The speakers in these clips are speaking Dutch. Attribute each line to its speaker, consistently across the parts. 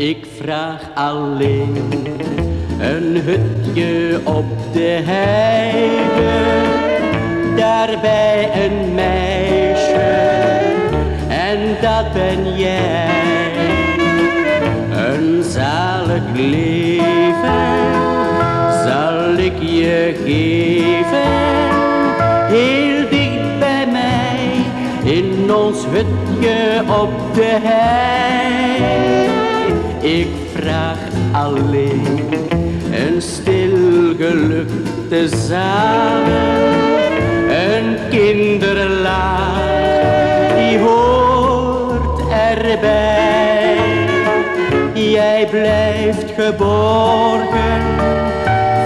Speaker 1: graag alleen een hutje op de heide, daarbij een meisje en dat ben jij. Een zalig leven zal ik je geven, heel dicht bij mij in ons hutje op de hei. Ik vraag alleen een stil geluk een kinderlaag die hoort erbij. Jij blijft geborgen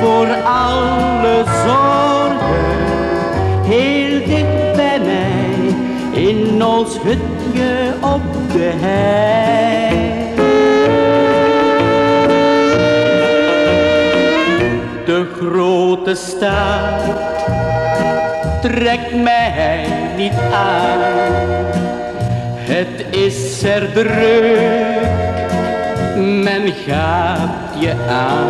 Speaker 1: voor alle zorgen, heel dicht bij mij in ons hutje op de hei. De grote stad trekt mij niet aan. Het is er druk, men gaat je aan.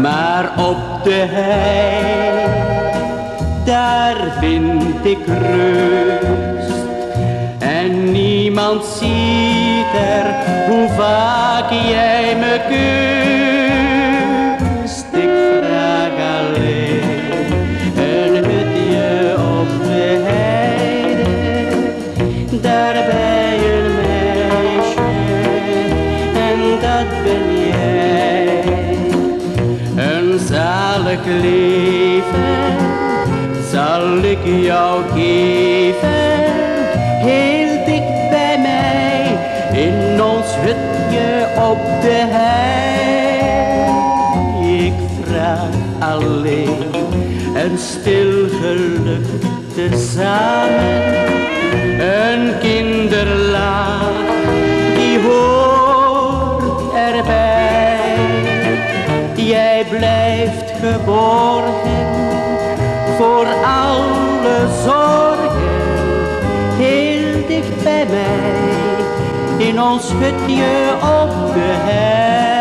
Speaker 1: Maar op de hei, daar vind ik rust. En niemand ziet er leven zal ik jou geven, heel dicht bij mij in ons hutje op de hei. Ik vraag alleen een stil geluk tezamen, een kinderlaag Jij blijft geborgen voor alle zorgen, heel dicht bij mij in ons hutje op de.